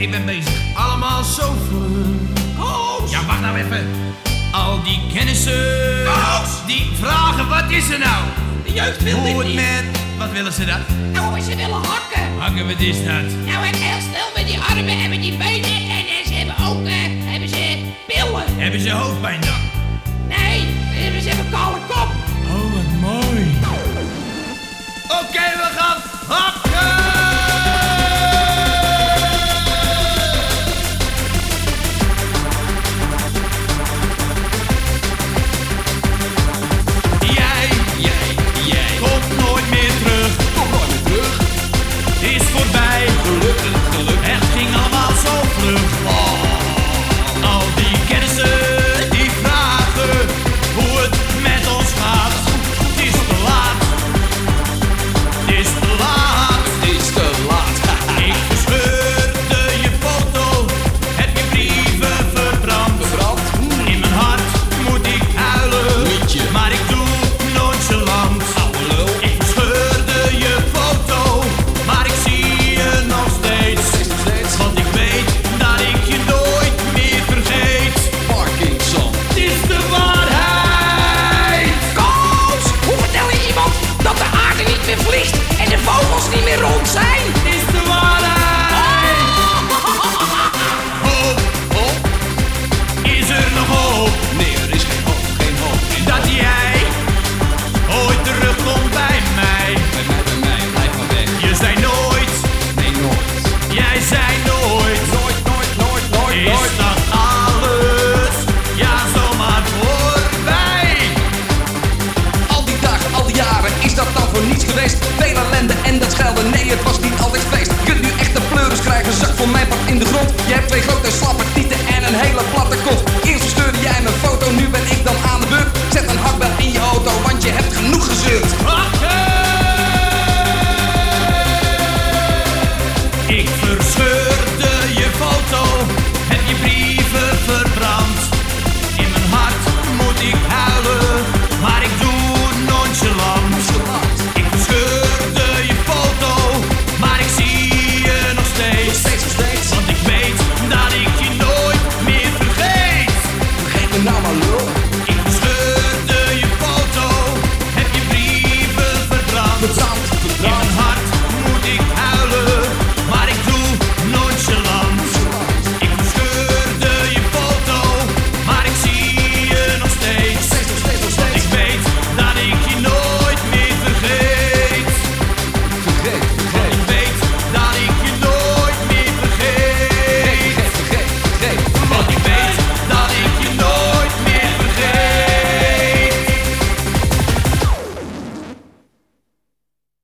ik ben bezig. Allemaal zo vlug. Ja, wacht nou even. Al die kennissen, Koos! die vragen wat is er nou? De jeugd wil dit niet. Man. Wat willen ze dan? Nou, ze willen hakken. Hakken, wat is dat? Nou, en heel snel met die armen en met die benen en, en ze hebben ook eh, hebben ze pillen. Hebben ze hoofdpijn? geweest. Veel ellende en dat schelde Nee, het was niet